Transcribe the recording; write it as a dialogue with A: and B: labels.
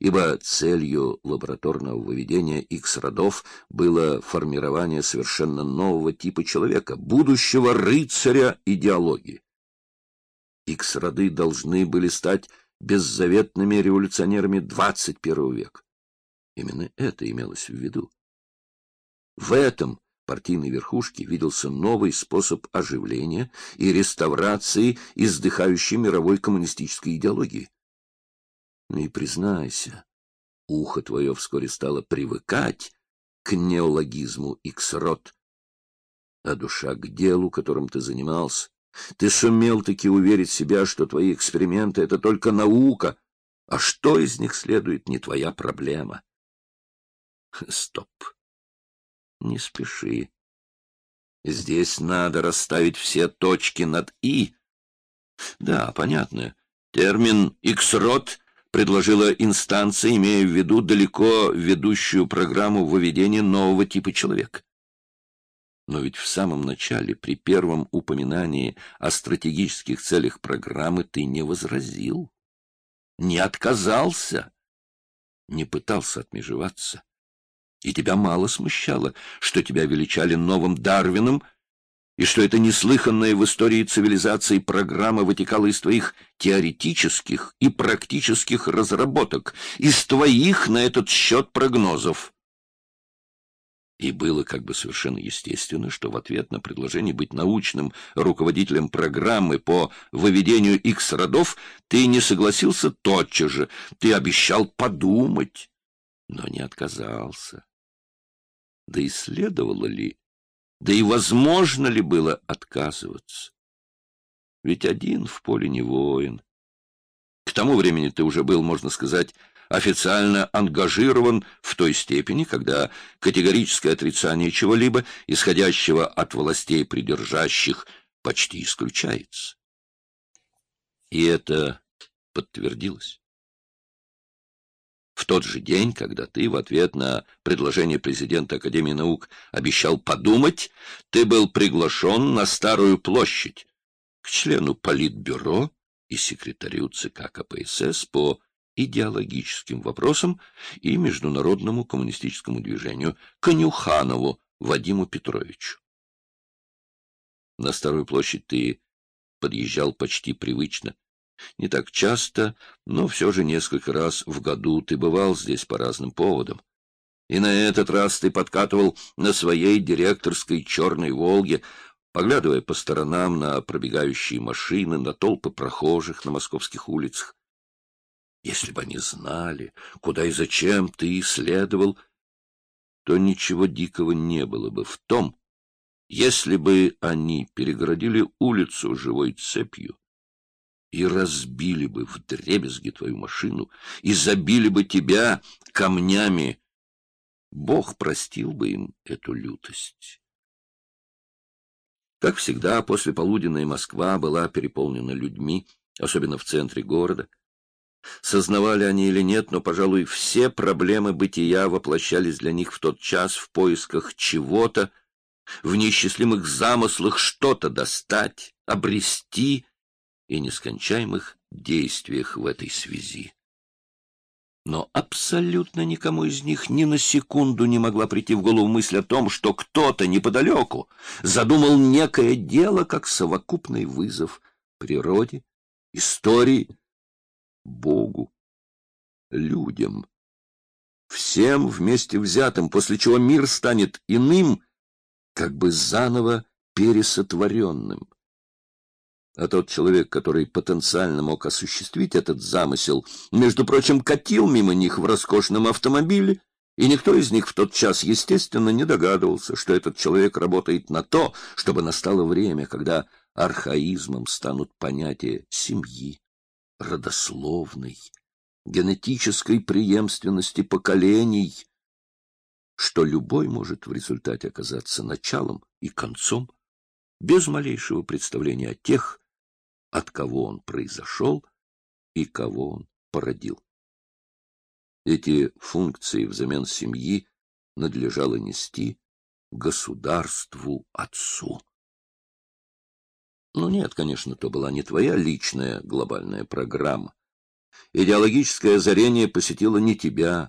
A: ибо целью лабораторного выведения X-родов было формирование совершенно нового типа человека, будущего рыцаря идеологии. X-роды должны были стать беззаветными революционерами 21 века. Именно это имелось в виду. В этом партийной верхушке виделся новый способ оживления и реставрации издыхающей мировой коммунистической идеологии. Ну и признайся, ухо твое вскоре стало привыкать к неологизму икс-род, а душа к делу, которым ты занимался. Ты сумел таки уверить себя, что твои эксперименты — это только наука, а что из них следует, не твоя проблема. Стоп. Не спеши. Здесь надо расставить все точки над «и». Да, понятно. Термин «икс-род» предложила инстанция, имея в виду далеко ведущую программу выведения нового типа человека. Но ведь в самом начале, при первом упоминании о стратегических целях программы, ты не возразил, не отказался, не пытался отмежеваться. И тебя мало смущало, что тебя величали новым Дарвином, и что эта неслыханная в истории цивилизации программа вытекала из твоих теоретических и практических разработок, из твоих на этот счет прогнозов. И было как бы совершенно естественно, что в ответ на предложение быть научным руководителем программы по выведению X-родов ты не согласился тотчас же, ты обещал подумать, но не отказался. Да и ли, да и возможно ли было отказываться? Ведь один в поле не воин. К тому времени ты уже был, можно сказать, официально ангажирован в той степени, когда категорическое отрицание чего-либо, исходящего от властей придержащих, почти исключается. И это подтвердилось. Тот же день, когда ты в ответ на предложение президента Академии наук обещал подумать, ты был приглашен на Старую площадь к члену Политбюро и секретарю ЦК КПСС по идеологическим вопросам и международному коммунистическому движению Конюханову Вадиму Петровичу. На Старую площадь ты подъезжал почти привычно, не так часто, но все же несколько раз в году ты бывал здесь по разным поводам. И на этот раз ты подкатывал на своей директорской черной «Волге», поглядывая по сторонам на пробегающие машины, на толпы прохожих на московских улицах. Если бы они знали, куда и зачем ты исследовал, то ничего дикого не было бы в том, если бы они перегородили улицу живой цепью и разбили бы в дребезги твою машину, и забили бы тебя камнями. Бог простил бы им эту лютость. Как всегда, после полуденная Москва была переполнена людьми, особенно в центре города. Сознавали они или нет, но, пожалуй, все проблемы бытия воплощались для них в тот час в поисках чего-то, в неисчислимых замыслах что-то достать, обрести и нескончаемых действиях в этой связи. Но абсолютно никому из них ни на секунду не могла прийти в голову мысль о том, что кто-то неподалеку задумал некое дело как совокупный вызов природе, истории, Богу, людям, всем вместе взятым, после чего мир станет иным, как бы заново пересотворенным. А тот человек, который потенциально мог осуществить этот замысел, между прочим, катил мимо них в роскошном автомобиле, и никто из них в тот час, естественно, не догадывался, что этот человек работает на то, чтобы настало время, когда архаизмом станут понятия семьи, родословной, генетической преемственности поколений, что любой может в результате оказаться началом и концом, без малейшего представления о тех, от кого он произошел и кого он породил. Эти функции взамен семьи надлежало нести государству-отцу. Ну нет, конечно, то была не твоя личная глобальная программа. Идеологическое озарение посетило не тебя,